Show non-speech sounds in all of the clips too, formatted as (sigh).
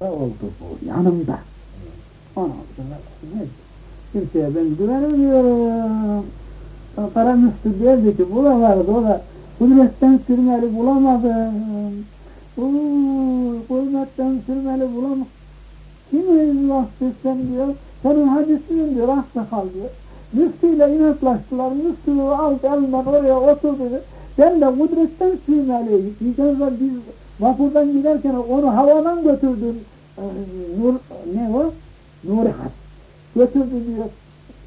oldu bu yanımda. Ondan sonra? Kimseye ben güvenemiyorum. Kara Müslü derdi ki bulamadı o da kudretten sürmeli bulamadım. Uuu kudretten sürmeli bulamadım. Kimi vasfetsem diyor, senin hadisinin diyor, hasta kal diyor. Müftüyle inatlaştılar, müftülüğü aldı elinden oraya oturdu. Ben de kudretten sürmeliyim. Diyeceğiz biz vapurdan giderken onu havadan götürdüm. Ee, nur, ne o? Nuri Hat. Götürdü diyor.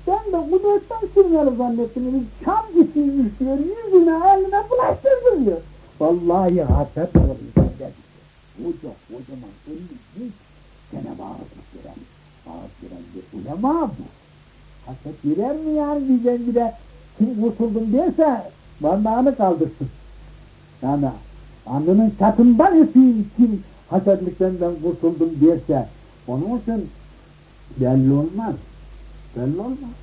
Ben de kudretten sürmeli zannettim. Çam cisiymiş diyor. Yüzüne eline bulaştırdı diyor. Vallahi haset oldu. Koca kocaman elli büyük Cenab-ı Hak giren, ağız giren bir ulema bu. Haset girer mi yani bir de kim kurtuldum derse varlığını kaldırsın. Yani alnının çatından öpeyim kim hasetlikten ben kurtuldum derse onun için belli olmaz. Belli olmaz.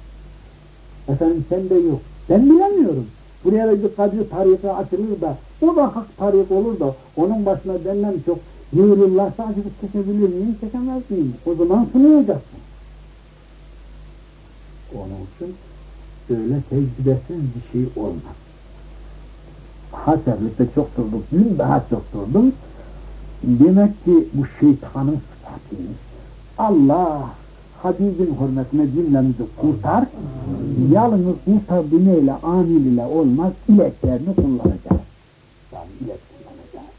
Efendim sende yok. Ben bilemiyorum. Buraya bir kadir tarihi açılır da o da hak tarih olur da onun başına benden çok yığılırlarsa acaba çekebilir miyim, çekemez miyim? O zaman sınıyacaksın. Onun için öyle tecrübesiz bir şey olmaz. Haserlikte çok durduk, dün daha çok durdum. Demek ki bu şeytanın sıfatıymış. Allah Habibin hürmetine cümlemizi kurtar. Yalnız kurtardı neyle, amil ile olmaz, ileklerini kullanacağız. Yani ilek kullanacağız.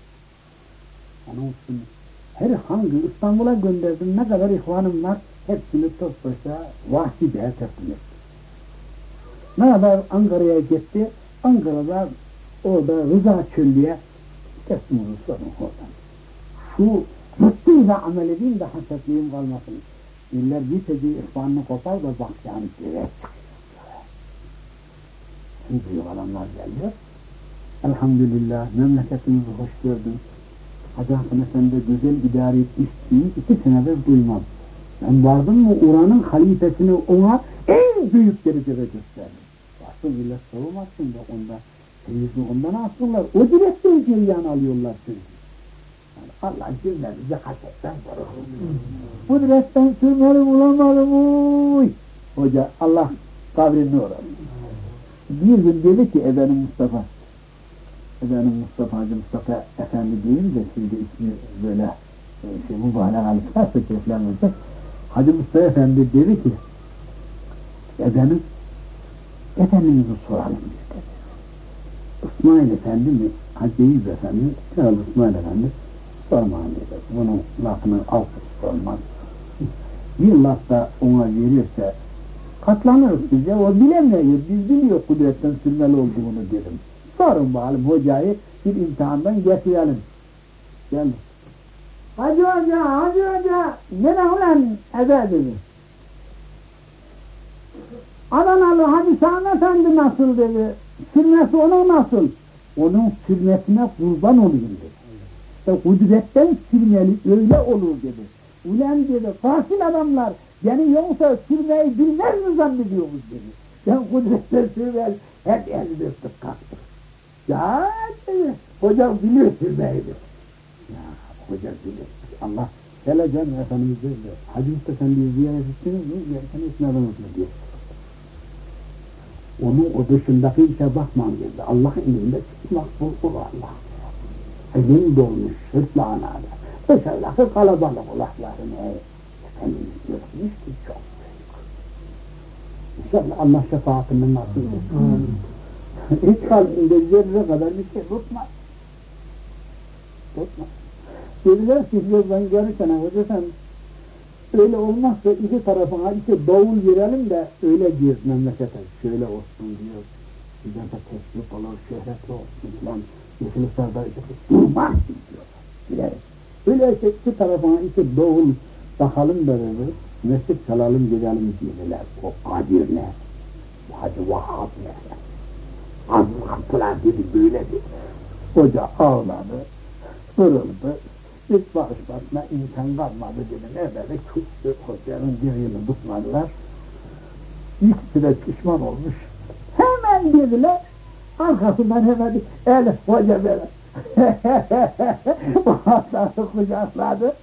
Onun için her hangi İstanbul'a gönderdim ne kadar ihvanım var hepsini tok başa teslim ettim. Ne kadar Ankara'ya gitti, Ankara'da orada Rıza Çöllü'ye teslim olursa oradan. Şu rıttıyla amel edeyim de hasetliğim kalmasın. İller bir teci ihvanını kopar da bak yani direk Şimdi büyük adamlar geliyor. Elhamdülillah memleketimizi hoş gördüm. Hacı Hasan Efendi güzel idare etmişsin, iki senedir duymam. Ben vardım mı Uran'ın halifesini ona en büyük derecede gösterdim. Baktım millet soğumasın da onda, teyizini ondan alsınlar. O direkten ceryan alıyorlar çünkü. Yani Allah cümlemizi hasetten korusun. Bu direkten sürmeli bulamadım uy. Hoca Allah kabrini uğradı. Bir gün dedi ki efendim Mustafa, efendim Mustafa Hacı Mustafa Efendi değil de şimdi ismi böyle e, şey mübarek alırsa çeklenmeyecek. Hacı Mustafa Efendi dedi ki efendim Efendimiz'i soralım dedi. İsmail Efendi mi? Hacı Eyüp Efendi, Kral İsmail Efendi sormayın dedi. Bunun lafını alt olmaz. Bir laf da ona verirse katlanırız bize. O bilemiyor. Biz biliyor kudretten sürmeli olduğunu dedim. Sorun bakalım hocayı bir imtihandan getirelim. Gel. Hacı hoca, hacı hoca, nere ulan eve dedi. Adanalı Hacı Sami Efendi nasıl dedi. Sürmesi ona nasıl? Onun sürmesine kurban olayım dedi. İşte kudretten sürmeli öyle olur dedi. Ulan dedi, fasil adamlar beni yoksa sürmeyi bilmez mi zannediyorsunuz dedi. Ben kudretten sürmeli hep elini öptük kalktık. Ya dedi, hocam biliyor sürmeyi dedi. Ya hoca bilir. Allah hele canım Efendimiz dedi. Hacı Mustafa Efendi'yi ziyaret ettiniz mi? Yerken etmediniz mi diyor. Onun o dışındaki işe bakmam dedi. Allah elinde çıkmak bu Allah. Elim dolmuş sırtlağına da. Dışarıdaki kalabalık kulaklarını Efendimiz görmüş ki çok büyük. İnşallah Allah şefaatini nasip etsin. Hiç kalbinde zerre kadar bir şey tutmaz. Tutmaz. Dediler ki ben gelirken hoca sen öyle olmazsa iki tarafına iki davul girelim de öyle gir memlekete. Şöyle olsun diyor. Bize de teşvik olur, şöhretli olsun falan. Yeşilisar'da durmaz diyor. Girelim. Öyleyse iki tarafına iki davul takalım beraber. Mescid çalalım gidelim diyorlar. O kadirler. Hacı Vahhab ne? Az kapılar dedi böyle dedi. Hoca ağladı, kırıldı. Hiç bağışmasına imkan kalmadı dedi. Ne dedi? Küçük hocanın birini tutmadılar. İkisi de pişman olmuş. Hemen dediler, arkasından hemen el hoca böyle. (laughs) Bazıları kucakladı.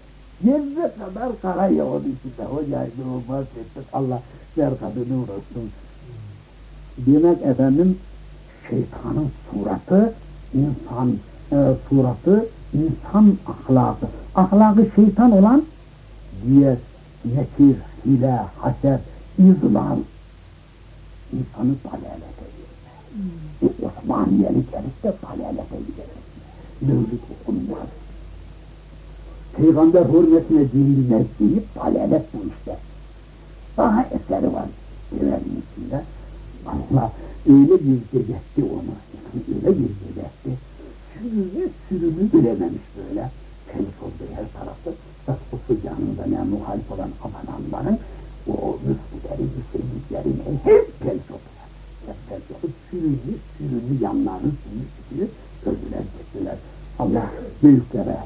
Zerre kadar kara yoğun içinde. Hocaydı o bahsettik. Allah ver kadını uğraşsın. Demek efendim şeytanın suratı insan e, suratı insan ahlakı. Ahlakı şeytan olan diğer nekir, hile, haset, izlan insanı dalalete verir. E, Osmaniyelik herif de dalalete gider. Mevlüt okunmaz. Peygamber hürmetine din bilmez deyip dalalet bu işte. Daha eseri var evrenin içinde. Allah öyle bir gezetti onu. Öyle bir gezetti. Sürünü sürünü bilememiş böyle. Tenis oldu her tarafta. Rasufu canında ne muhalif olan abananların o müftüleri, müseyyidleri hep tenis oldu. Hep tenis oldu. Sürünü sürünü yanlarını sürünü sürünü öldüler, gittiler. Allah büyüklere,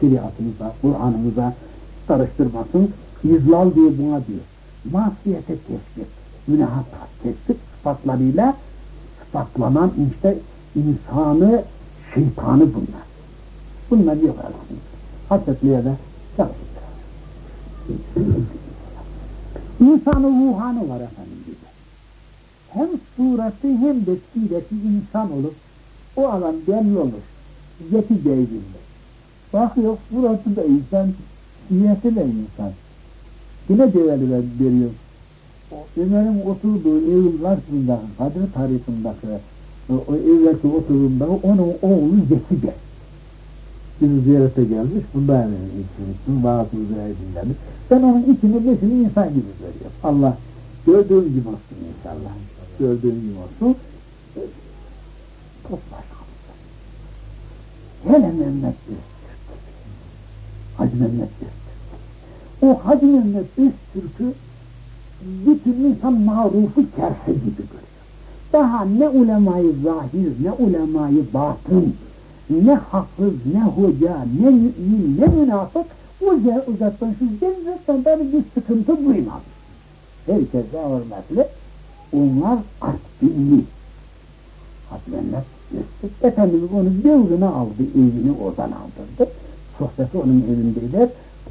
şeriatımıza, Kur'an'ımıza karıştırmasın. İzlal diye buna diyor. Masiyete tespit, günaha tespit sıfatlarıyla sıfatlanan işte insanı, şeytanı bunlar. Bunlar yok arasında. Hasetliğe de çalışır. İnsanın ruhanı var efendim gibi. Hem sureti hem de sireti insan olup o adam belli olur. Zeki değildir. Bakıyor burası da insan, niyeti de insan. Yine develi ver, veriyor. Ömer'in oturduğu evin karşısındaki, Kadir tarifindeki, o, evdeki oturumda onun oğlu Bey. Bizi ziyarete gelmiş, bundan içmiştim, bazı dinlemiş. Ben onun içini beşini insan gibi görüyorum. Allah gördüğün gibi olsun inşallah. Gördüğün gibi olsun. Çok başka. Hele Mehmet Öztürk. Hacı Mehmet Öztürk. O Hacı Mehmet Öztürk'ü bütün insan marufu kerse gibi görüyor. Daha ne ulemayı zahir, ne ulemayı batın, ne hafız, ne hoca, ne mümin, ne münafık uca uzaktan şu cennetten beni bir sıkıntı duymaz. Herkese hürmetli. Onlar akbilli. Hatmenler Mesut Efendimiz onu gözüne aldı, evini oradan aldırdı. Sohbeti onun evindeydiler.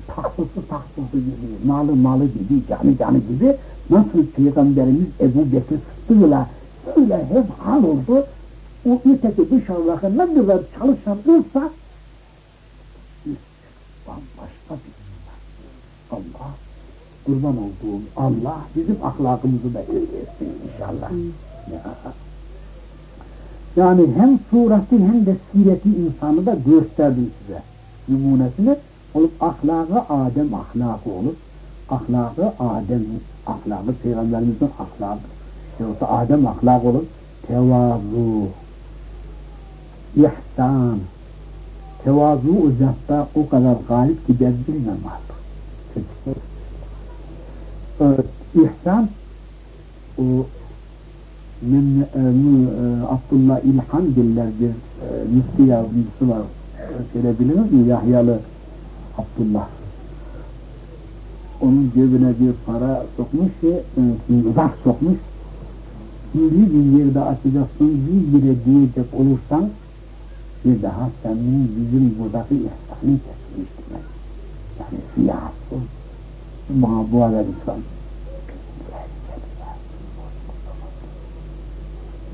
Tahtısı tahtısı gibi, malı malı gibi, canı canı gibi. Nasıl Peygamberimiz Ebu Bekir Sıddık'la öyle hep hal oldu. O öteki dışarıdaki ne kadar çalışan olsa bambaşka bir insan. Allah, kurban olduğum Allah bizim ahlakımızı da etsin inşallah. Ya. Yani hem sureti hem de sireti insanı da gösterdim size. Numunesini olup ahlakı Adem ahlakı olup ahlakı Adem ahlakı Peygamberimizin ahlakı yoksa Adem ahlak olup tevazu ihsan tevazu uzatta o kadar galip gider bilmem artık. Evet, o min, e, mu, e, Abdullah İlhan diller bir e, müftü yardımcısı var. Şöyle bilir mi? Yahyalı Abdullah. Onun cebine bir para sokmuş ki, e, zar sokmuş. Bir bir yerde açacaksın, bir bire diyecek olursan, bir daha senin bizim buradaki ihsanı kesmiş demek. Yani siyahsın, mabuğa verirsen.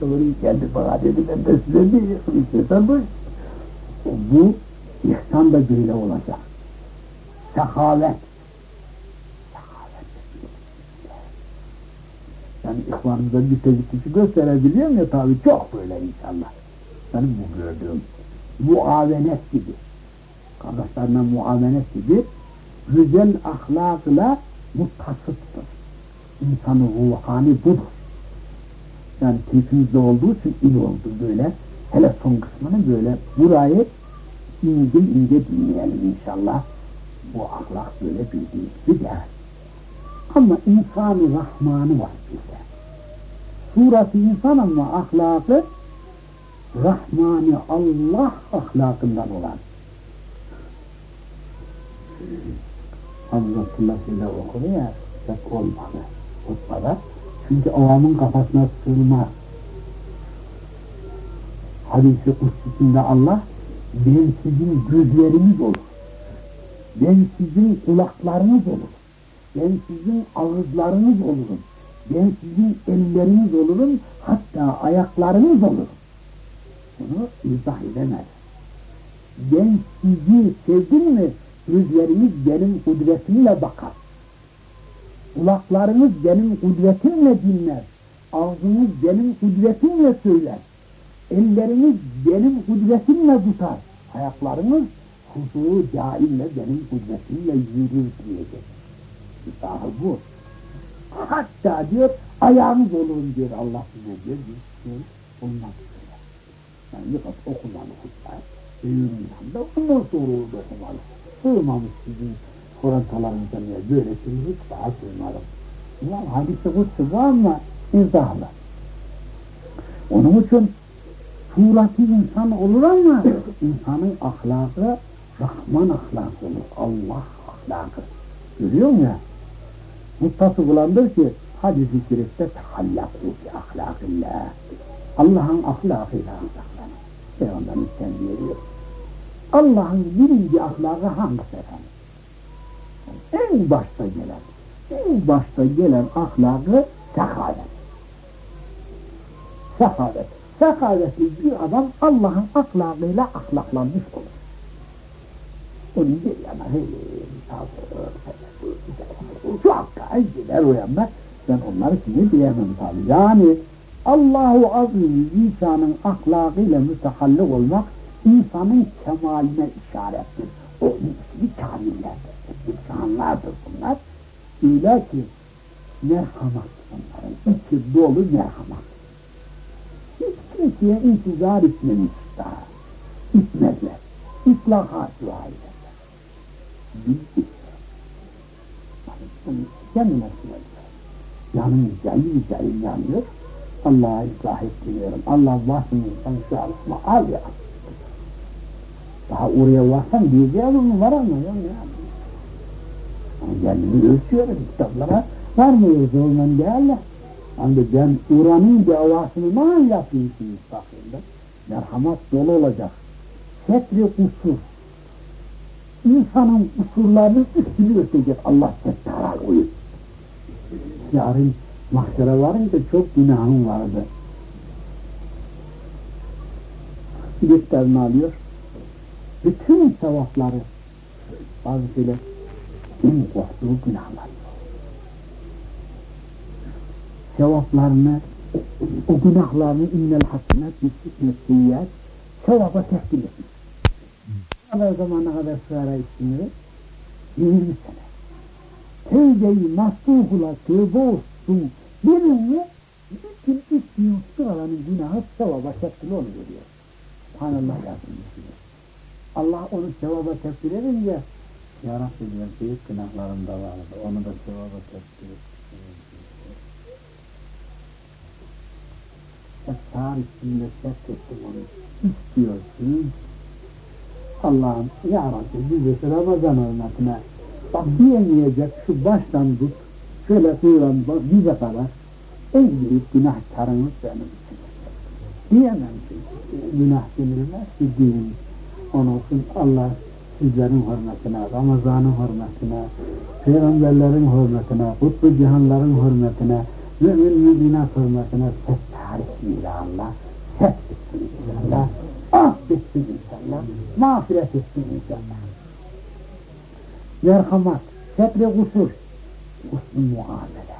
Doğru geldi bana dedi ben de size diyeceksin istiyorsan bu. Bu ihsan da böyle olacak. Sehavet. Yani ihvanımıza bir tezgisi gösterebiliyor mu ya tabi çok böyle inşallah. Benim bu gördüğüm muavenet gibi. Kardeşlerine muavenet gibi güzel ahlakla muttasıttır. İnsanın ruhani budur. Yani keyfimizde olduğu için iyi oldu böyle. Hele son kısmını böyle burayı ince ince dinleyelim inşallah. Bu ahlak böyle bildiğimiz bir değer. Ama insan-ı rahmanı var bize. Surası insan ama ahlakı Rahmani Allah ahlakından olan. Abdullah ile okudu ya, pek olmadı. Hutbada. Çünkü avamın kafasına sığmaz. Hadis-i Allah, ben sizin gözleriniz olur. Ben sizin kulaklarınız olurum. Ben sizin ağızlarınız olurum. Ben sizin elleriniz olurum. Hatta ayaklarınız olurum. Bunu izah edemez. Ben sizi sevdim mi gözleriniz benim kudretimle bakar. Kulaklarınız benim kudretimle dinler. Ağzınız benim kudretimle söyler. Elleriniz benim kudretimle tutar. Ayaklarınız huzuru daimle benim kudretimle yürür diyecek. İzahı bu. Hatta diyor ayağınız olun diyor Allah size diyor. diyor olmaz diyor. Yani yıkat okumalı kutlar. Büyüğün yanında ondan sonra orada okumalı. Sığmamış sizin korantalarınızdan ya böylesini hiç daha sığmadım. Ulan hadisi kutsu bu ama izahlı. Onun için surati insan olur ama insanın ahlakı Rahman ahlakı olur. Allah ahlakı. Görüyor musun ya? Muttası bulandır ki hadis-i şerifte tehallakû bi ahlakillah. Allah'ın ahlakıyla ahlaklanır. Peygamberimiz kendi veriyor. Allah'ın birinci ahlakı hangisi efendim? En başta gelen, en başta gelen ahlakı sehavet. Sehavet. Sehavetli bir adam Allah'ın ahlakıyla ahlaklanmış olur. Onun bir yana hey, sabır, çok gider yanına. Ben onları şimdi diyemem tabi. Yani Allahu Azim Zişan'ın ahlakıyla mütehallik olmak insanın kemaline işarettir. O ismi kamillerdir, imtihanlardır bunlar. Öyle ki merhamet onların, içi dolu merhamet. Hiç kimseye intizar etmemiş daha. İtmezler. İslahat dua ederler. Biz söylüyorum. Yanım cayır cayır yanıyor. Allah'a ıslah ettiriyorum. Allah varsın insan şu alışma al ya. Daha oraya varsan diyeceğim ama var ama ya. Kendimi ölçüyorum kitaplara. Var mı yazılman değerli? Hani ben Kur'an'ın davasını ne yapayım ki müstakilde? Merhamet dolu olacak. Setri kusur. İnsanın kusurlarının üstünü örtecek Allah settara koyup. Yarın mahşere varınca çok günahım vardı. Defterini alıyor. Bütün sevapları bazısıyla en korktuğu günahlar. Sevaplarını, o günahlarını innel hasenat yüksek seyyat sevaba teslim etmiş. Ne zamana kadar sığara içtiğini? 20 sene. Tevbe-i nasuhula tövbe olsun. Birini bütün içmiyor sıraların günahı sevaba tepkili oluyor diyor. Subhanallah yazın Allah onu sevaba tepkil edince Ya Rabbi diyor büyük günahlarım da vardı. Onu da sevaba tepkil Sen sağır içinde tepk ettim onu. İstiyorsun. Allah'ım Ya Rabbi bizi Ramazan hürmetine bak diyemeyecek şu baştan tut şöyle kıyılan bak bize kadar en büyük günahkarınız benim için. Diyemem ki günah denilmez ki din. Onun için Allah sizlerin hürmetine, Ramazan'ın hürmetine, peygamberlerin hürmetine, kutlu cihanların hürmetine, mümin müminat hürmetine ses tarihliyle Allah, ses etsin inşallah, affetsin inşallah, mağfiret etsin inşallah. Merhamet, setre kusur, husn muamele.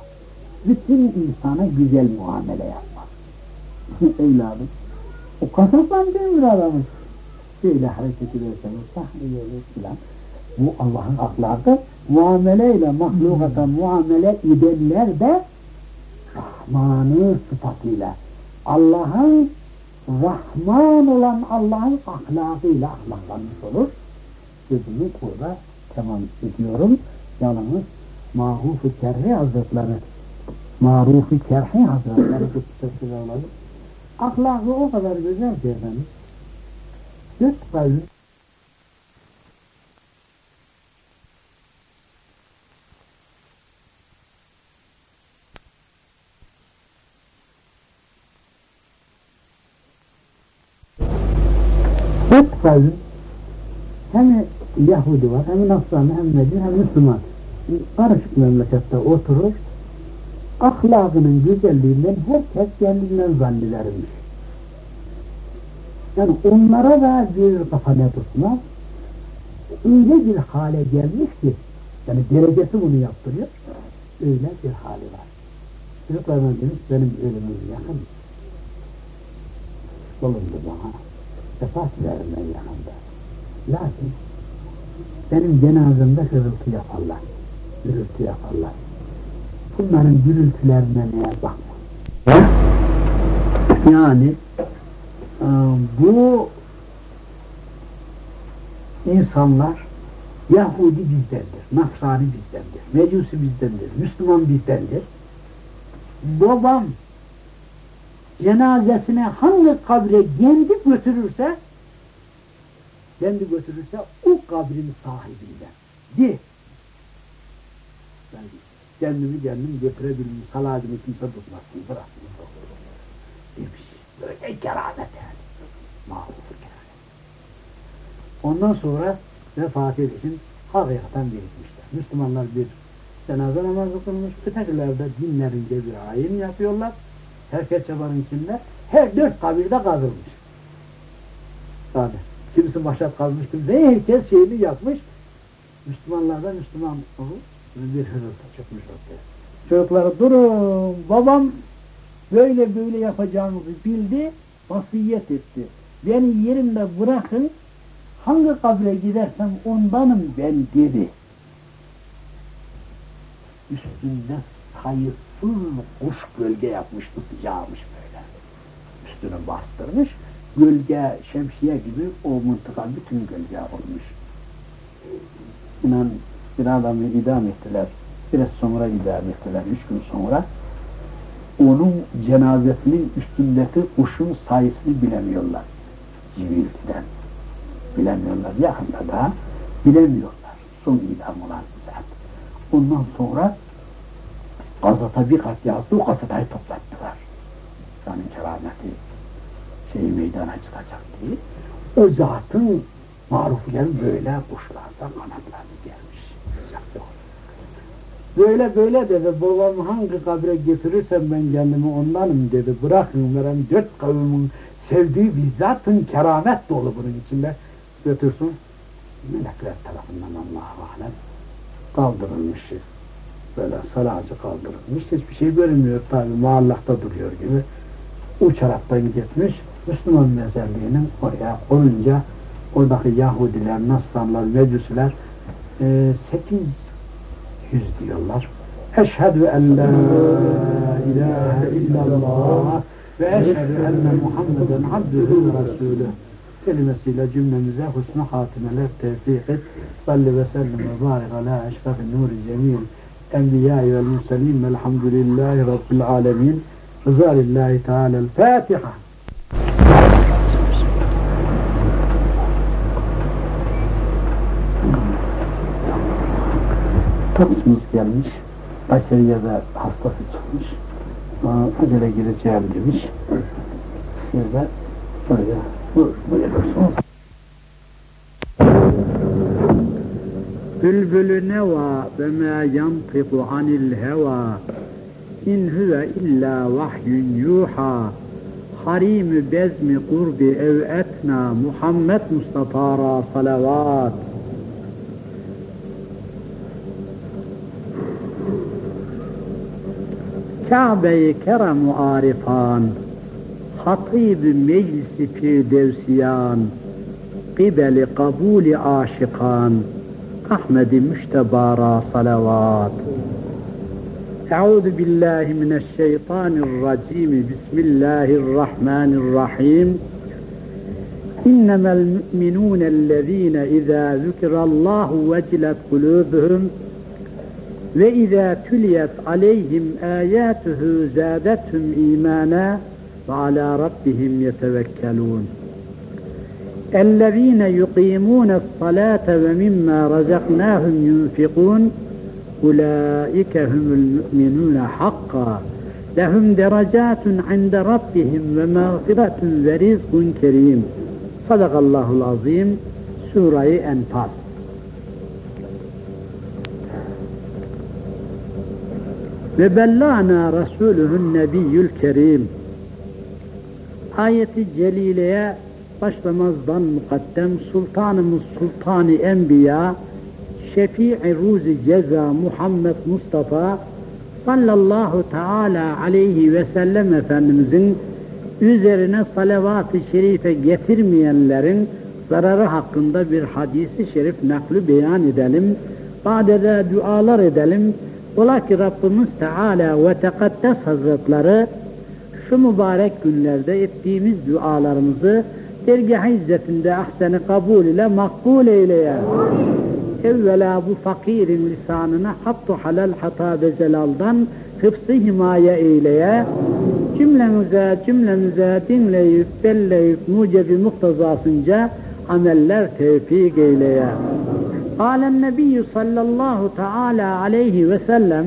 Bütün insana güzel muamele yapmak. (laughs) Evladım, o kasaptan değil mi adamın? Şöyle hareket ederseniz, sahne olur filan. Bu Allah'ın ahlakı, muameleyle mahlukata muamele edenler de Rahman'ı sıfatıyla, Allah'ın Rahman olan Allah'ın ahlakıyla ahlaklanmış olur. Sözümü burada tamam ediyorum. Yalnız Mahuf-u Kerhi Hazretleri Maruf-u Kerhi Hazretleri kutlusu olalım. Ahlakı o kadar güzel ki efendim. Dört kavim Kavim hem Yahudi var, hem Nasrani, hem Mecid, hem Müslüman. Karışık memlekette oturur, ahlakının güzelliğinden herkes kendinden zannedermiş. Yani onlara da bir kafa ne tutmaz. Öyle bir hale gelmiş ki, yani derecesi bunu yaptırıyor, öyle bir hali var. Çocuklarına demiş, benim ölümüm yakın. Bulundu bana. Vefat verme yakında. Lakin benim cenazemde hırıltı yaparlar. Gürültü yaparlar. Bunların gürültülerine neye bakma. Yani e, bu insanlar Yahudi bizdendir, Nasrani bizdendir, Mecusi bizdendir, Müslüman bizdendir. Babam cenazesine hangi kabre kendi götürürse kendi götürürse o kabrin sahibinden. De. Ben kendimi kendim götürebilirim. Saladını kimse tutmasın. Bıraksın. Demiş. Böyle keramet yani. Mahvur keramet. Ondan sonra vefat için hakikaten birikmişler. Müslümanlar bir cenaze namazı kılmış. Ötekiler de dinlerince bir ayin yapıyorlar. Herkes çabanın içinde. Her dört kabirde kazılmış. Tabi. Kimisi başat kazmış, kimisi herkes şeyini yapmış. Müslümanlar da Müslüman bir hırıltı çıkmış ortaya. Çocukları durun, babam böyle böyle yapacağımızı bildi, vasiyet etti. Beni yerimde bırakın, hangi kabre gidersem ondanım ben dedi. Üstünde sayısız kuş gölge yapmıştı, sıcağımış böyle. Üstünü bastırmış, gölge, şemsiye gibi o mıntıka bütün gölge olmuş. İnan bir adamı idam ettiler. Biraz sonra idam ettiler, üç gün sonra. Onun cenazesinin üstündeki kuşun sayısını bilemiyorlar. Civiltiden. Bilemiyorlar. Yakında da bilemiyorlar. Son idam olan zat. Ondan sonra gazete bir kat yazdı, o gazeteyi toplattılar. Yani kerameti şey meydana çıkacak diye. O zatın marufları böyle kuşlardan kanatlarını gelmiş. Böyle böyle dedi, babam hangi kabre getirirsem ben kendimi ondanım dedi. Bırakın veren dört kavmin sevdiği bir zatın keramet dolu bunun içinde götürsün. Melekler tarafından Allah'a alem kaldırılmış. Böyle saracı kaldırılmış. Hiçbir şey görünmüyor tabi muallakta duruyor gibi. Uçaraktan gitmiş. Müslüman mezarlığının oraya konunca oradaki Yahudiler, Nasranlar, Mecusiler e, 800 diyorlar. Eşhedü en la ilahe illallah ve eşhedü enne Muhammeden abdühü ve resulü kelimesiyle cümlemize husnu hatimeler tevfik et. Salli ve sellim ve barik ala eşrefi nuri cemil enbiyai vel murselin velhamdülillahi rabbil alemin. Rıza lillahi teala'l Fatiha. Taksimiz gelmiş. De hastası çıkmış. Acele gireceğim demiş. Siz de böyle buyur, buyurursunuz. بلبل نوى فما ينطق عن الهوى إن هو إلا وحي يوحى. حريم بزم قرب أو أوأتنا محمد مصطفى صلوات. کعبه كرم و عارفان خطیب مجلس پیدوسیان قبل قبول عاشقان. Ahmed-i müştebara salavat. Euzu billahi mineşşeytanirracim. Bismillahirrahmanirrahim. İnnemel mu'minûnellezîne izâ zükirallâhu vecilet kulûbuhum ve izâ tüliyet aleyhim âyâtuhu zâdethum îmâna ve alâ rabbihim yetevekkelûn. الذين يقيمون الصلاة ومما رزقناهم ينفقون أولئك هم المؤمنون حقا. لهم درجات عند ربهم ومغفرة ورزق كريم. صدق الله العظيم. سورة أنفال. وبلغنا رسوله النبي الكريم. آية جليلة. Başlamazdan mukaddem Sultanımız Sultani Enbiya Şefii Ruzi Ceza Muhammed Mustafa sallallahu teala aleyhi ve sellem Efendimizin üzerine salavat-ı şerife getirmeyenlerin zararı hakkında bir hadisi şerif nakli beyan edelim. Badede dualar edelim. Ola ki Rabbimiz Teala ve Tekaddes Hazretleri şu mübarek günlerde ettiğimiz dualarımızı dergah izzetinde ahseni kabul ile makbul eyleye. Evvela bu fakirin lisanına hattu halal hata ve zelaldan hıfzı himaye eyleye. Cümlemize, cümlemize dinleyip, belleyip, mucebi muhtazasınca ameller tevfik eyleye. Kâlen nebiyyü sallallahu teâlâ aleyhi ve sellem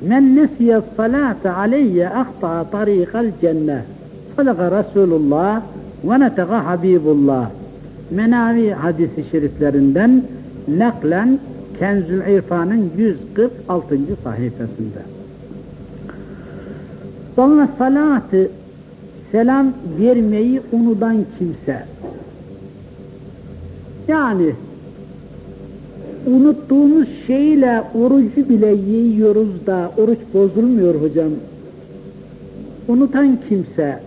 Men nesiye salate aleyye ahta'a tarikal cennet. Sadaka Resulullah ve netega Habibullah. Menavi hadisi şeriflerinden naklen Kenzül İrfan'ın 146. sayfasında. Bana salatı selam vermeyi unudan kimse yani unuttuğumuz şeyle orucu bile yiyoruz da oruç bozulmuyor hocam. Unutan kimse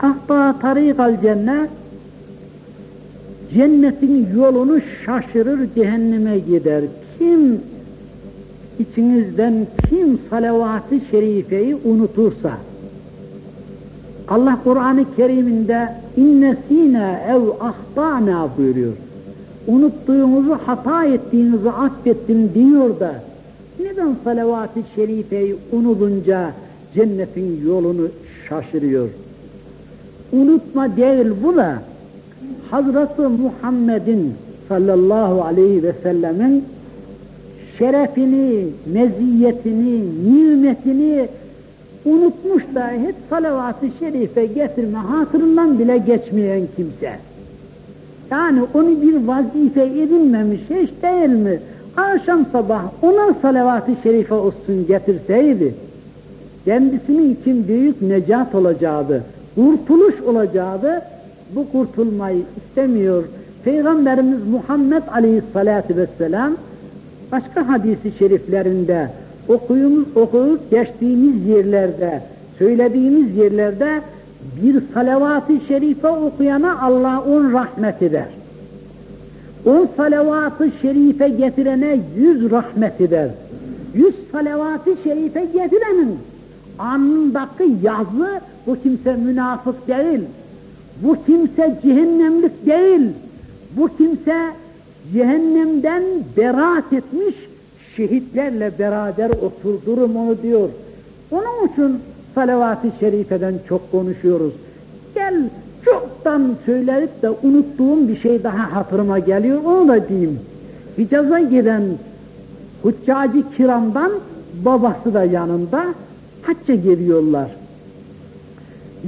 ahta tarikal cennet cennetin yolunu şaşırır cehenneme gider. Kim içinizden kim salavat-ı şerifeyi unutursa Allah Kur'an-ı Kerim'inde innesine ev ahtana buyuruyor unuttuğunuzu, hata ettiğinizi affettim diyor da neden salavat-ı şerifeyi unutunca cennetin yolunu şaşırıyor? Unutma değil bu da Hazreti Muhammed'in sallallahu aleyhi ve sellemin şerefini, meziyetini, nimetini unutmuş da hiç salavat-ı şerife getirme hatırından bile geçmeyen kimse. Yani onu bir vazife edinmemiş hiç değil mi? Akşam sabah ona salavat-ı şerife olsun getirseydi, kendisinin için büyük necat olacaktı, kurtuluş olacaktı. Bu kurtulmayı istemiyor. Peygamberimiz Muhammed Aleyhisselatü Vesselam başka hadisi şeriflerinde okuyumuz, okuyup geçtiğimiz yerlerde, söylediğimiz yerlerde bir salavat-ı şerife okuyana Allah on rahmet eder. On salavat-ı şerife getirene yüz rahmet eder. Yüz salavat-ı şerife getirenin anındaki yazı bu kimse münafık değil. Bu kimse cehennemlik değil. Bu kimse cehennemden beraat etmiş şehitlerle beraber oturdurum onu diyor. Onun için salavat-ı şerifeden çok konuşuyoruz. Gel çoktan söyledik de unuttuğum bir şey daha hatırıma geliyor, onu da diyeyim. Hicaz'a giden Huccacı kiramdan babası da yanında hacca geliyorlar.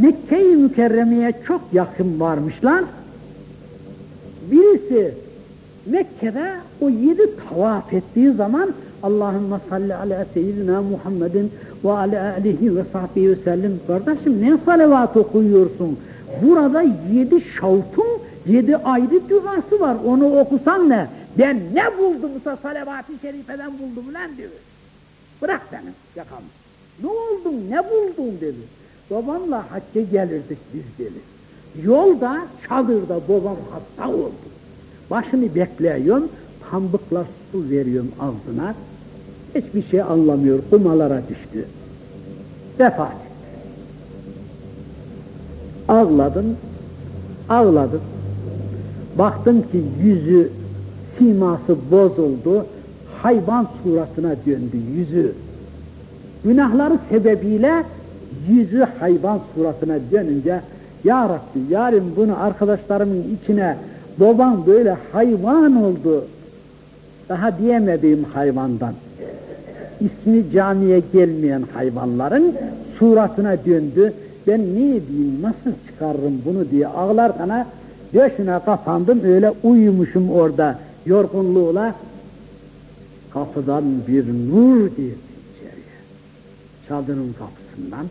Mekke-i Mükerreme'ye çok yakın varmışlar. Birisi Mekke'de o yedi tavaf ettiği zaman Allahümme salli ala seyyidina Muhammedin ve ala alihi ve sahbihi ve sellem. Kardeşim ne salavat okuyorsun? Burada yedi şavtun yedi ayrı duası var. Onu okusan ne? Ben ne buldumsa salavat-ı şerifeden buldum lan diyor. Bırak beni yakamı. Ne oldun, ne buldun dedi. Babamla hacca gelirdik biz dedi. Yolda, çadırda babam hasta oldu. Başını bekliyorum, pambıkla su veriyorum ağzına. Hiçbir şey anlamıyor, kumalara düştü. Vefat etti. Ağladım, ağladım. Baktım ki yüzü, siması bozuldu, hayvan suratına döndü yüzü. Günahları sebebiyle yüzü hayvan suratına dönünce Ya Rabbi yarın bunu arkadaşlarımın içine babam böyle hayvan oldu daha diyemediğim hayvandan ismi camiye gelmeyen hayvanların suratına döndü. Ben ne diyeyim, nasıl çıkarırım bunu diye ağlarken döşüne kapandım, öyle uyumuşum orada yorgunluğuyla. Kapıdan bir nur girdi içeri. çadırın kapısından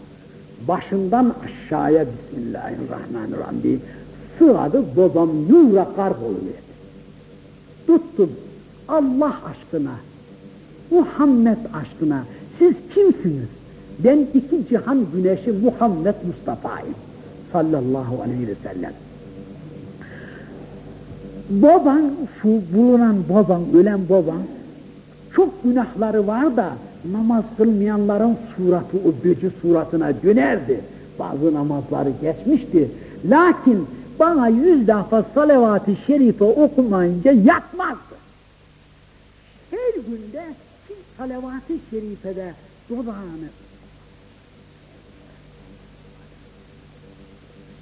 başından aşağıya Bismillahirrahmanirrahim diye sıvadı babam nura karb oluyor. Tuttum Allah aşkına, Muhammed aşkına siz kimsiniz? Ben iki cihan güneşi Muhammed Mustafa'yım sallallahu aleyhi ve sellem. Baban, şu bulunan baban, ölen baban çok günahları var da namaz kılmayanların suratı o böcü suratına dönerdi. Bazı namazları geçmişti. Lakin bana yüz defa salavat-ı şerife okumayınca yatmazdı. Her günde salavat-ı şerifede dudağını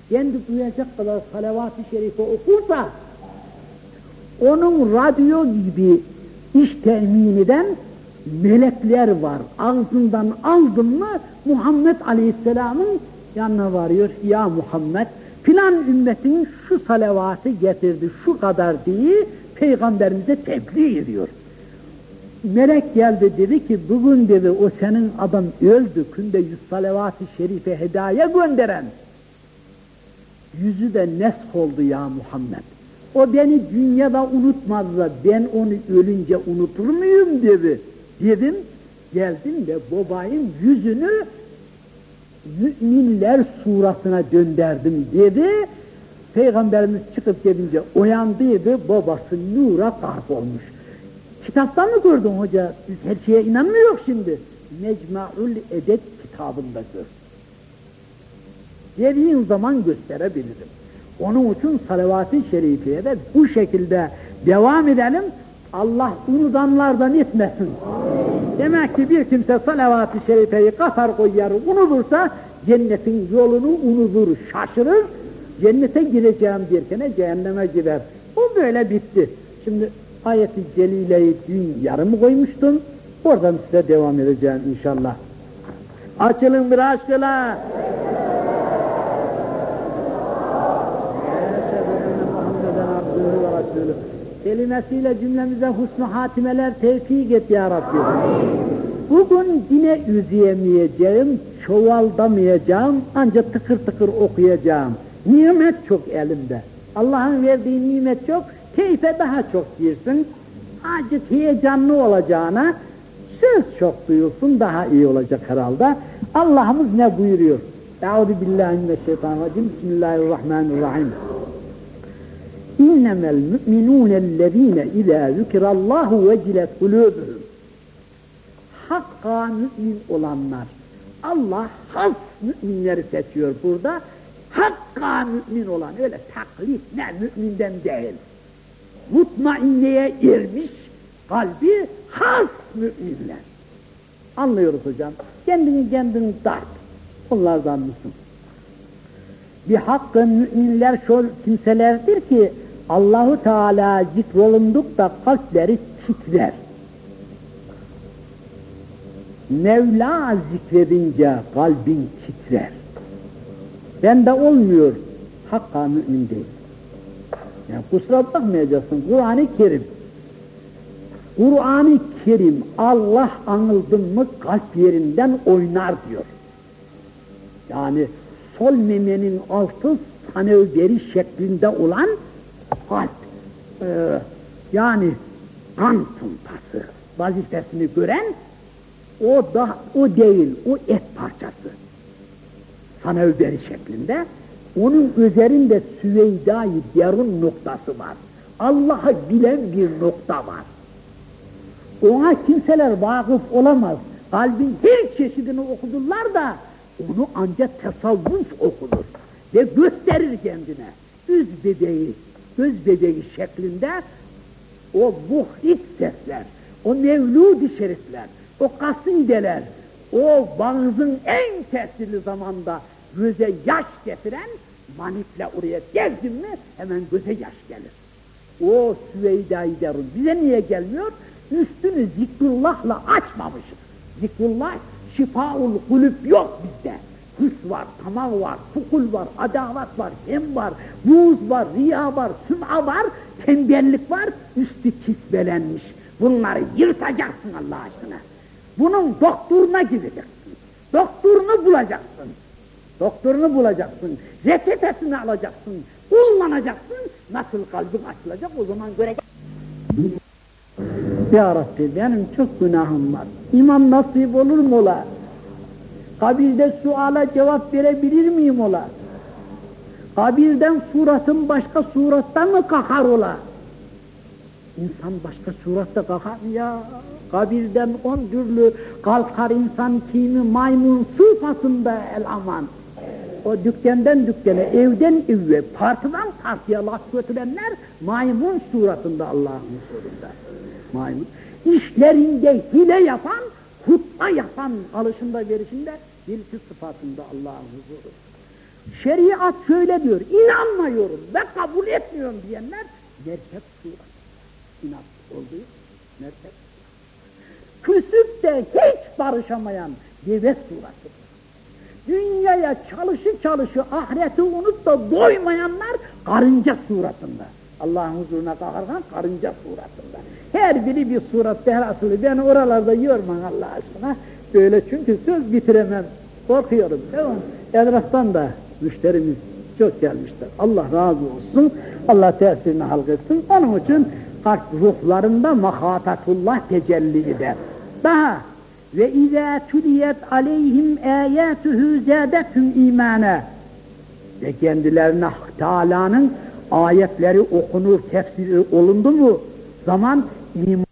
kendi duyacak kadar salavat-ı şerife okursa onun radyo gibi iş temin eden melekler var. Ağzından aldın mı Muhammed Aleyhisselam'ın yanına varıyor. Ya Muhammed filan ümmetin şu salavatı getirdi şu kadar diye peygamberimize tebliğ ediyor. Melek geldi dedi ki bugün dedi o senin adam öldü künde yüz salavat-ı şerife hediye gönderen yüzü de nesk oldu ya Muhammed. O beni dünyada unutmazsa ben onu ölünce unutur muyum dedi. Dedim, geldim de babayın yüzünü müminler suratına döndürdüm dedi. Peygamberimiz çıkıp gelince uyandıydı, babası nura garp olmuş. Kitaptan mı gördün hoca? Biz her şeye inanmıyor şimdi. Mecmu'ul Edeb kitabında gör. Dediğin zaman gösterebilirim. Onun için salavat-ı şerifeye de bu şekilde devam edelim. Allah unutanlardan etmesin. Demek ki bir kimse salavat-ı şerifeyi kafar koyar, unutursa cennetin yolunu unutur, şaşırır. Cennete gireceğim derken cehenneme gider. O böyle bitti. Şimdi ayeti celileyi dün yarım koymuştum. Oradan size devam edeceğim inşallah. Açılın bir aşkına. Kelimesiyle cümlemize husnu hatimeler tevfik et ya Rabbi. Bugün yine üzeyemeyeceğim, çoğaldamayacağım, ancak tıkır tıkır okuyacağım. Nimet çok elimde. Allah'ın verdiği nimet çok, keyfe daha çok girsin. Acık heyecanlı olacağına söz çok duyulsun daha iyi olacak herhalde. Allah'ımız ne buyuruyor? Euzu billahi. Bismillahirrahmanirrahim. İnnemel müminûnellezîne ilâ zükirallâhu vecilet kulûbuhum. Hakka mümin olanlar. Allah has müminleri seçiyor burada. Hakka mümin olan öyle taklit ne müminden değil. Mutmainneye ermiş kalbi has müminler. Anlıyoruz hocam. Kendini kendini dart. Onlardan mısın? Bir hakkın müminler şu kimselerdir ki Allahu Teala zikrolundukta kalpleri titrer. Mevla zikredince kalbin titrer. Ben de olmuyor. Hakka mümin değil. Yani kusura bakmayacaksın. Kur'an-ı Kerim. Kur'an-ı Kerim Allah anıldın mı kalp yerinden oynar diyor. Yani sol memenin altı sanevberi şeklinde olan kalp. Ee, yani kan puntası vazifesini gören o da o değil, o et parçası. Sanevberi şeklinde. Onun üzerinde Süveyda-i Derun noktası var. Allah'ı bilen bir nokta var. Ona kimseler vakıf olamaz. Kalbin her çeşidini okudurlar da onu ancak tasavvuf okunur ve gösterir kendine. Üz bebeği, göz bebeği şeklinde o muhrit sesler, o mevlud-i şerifler, o kasideler, o vaazın en tesirli zamanda göze yaş getiren maniple oraya geldin mi hemen göze yaş gelir. O Süveyda-i Derun bize niye gelmiyor? Üstünü zikrullahla açmamışız. Zikrullah şifaul kulüp yok bizde. Hırs var, tamam var, fukul var, adavat var, hem var, buğz var, riya var, süm'a var, tembellik var, üstü kisbelenmiş. Bunları yırtacaksın Allah aşkına. Bunun doktoruna gideceksin. Doktorunu bulacaksın. Doktorunu bulacaksın. Reçetesini alacaksın. Kullanacaksın. Nasıl kalbin açılacak o zaman göreceksin. Ya Rabbi benim çok günahım var. İman nasip olur mu ola? Kabirde suala cevap verebilir miyim ola? Kabirden suratın başka suratta mı kalkar ola? İnsan başka suratta kalkar mı ya? Kabirden on türlü kalkar insan kimi maymun sıfatında el aman. O dükkandan dükkana, evden eve, partiden partiye laf götürenler maymun suratında Allah'ın huzurunda. Maymun. İşlerinde hile yapan, hutba yapan alışında verişinde dilki sıfatında Allah'ın huzuru. Şeriat şöyle diyor, inanmıyorum ve kabul etmiyorum diyenler merkep surat. İnat olduğu merkep Küsüp de hiç barışamayan deve suratıdır. Dünyaya çalışı çalışı ahireti unut da doymayanlar karınca suratında. Allah'ın huzuruna kalkarken karınca suratında. Her biri bir surat asılı. Ben oralarda yormam Allah aşkına. Böyle çünkü söz bitiremem. Korkuyorum. Tamam. Etraftan da müşterimiz çok gelmişler. Allah razı olsun. Allah tesirini halk etsin. Onun için kalp ruhlarında mahatatullah tecelli eder. Daha ve izâ tuliyet aleyhim âyâtuhû zâdethum imâne ve kendilerine Hak Teâlâ'nın ayetleri okunur, tefsiri olundu mu zaman iman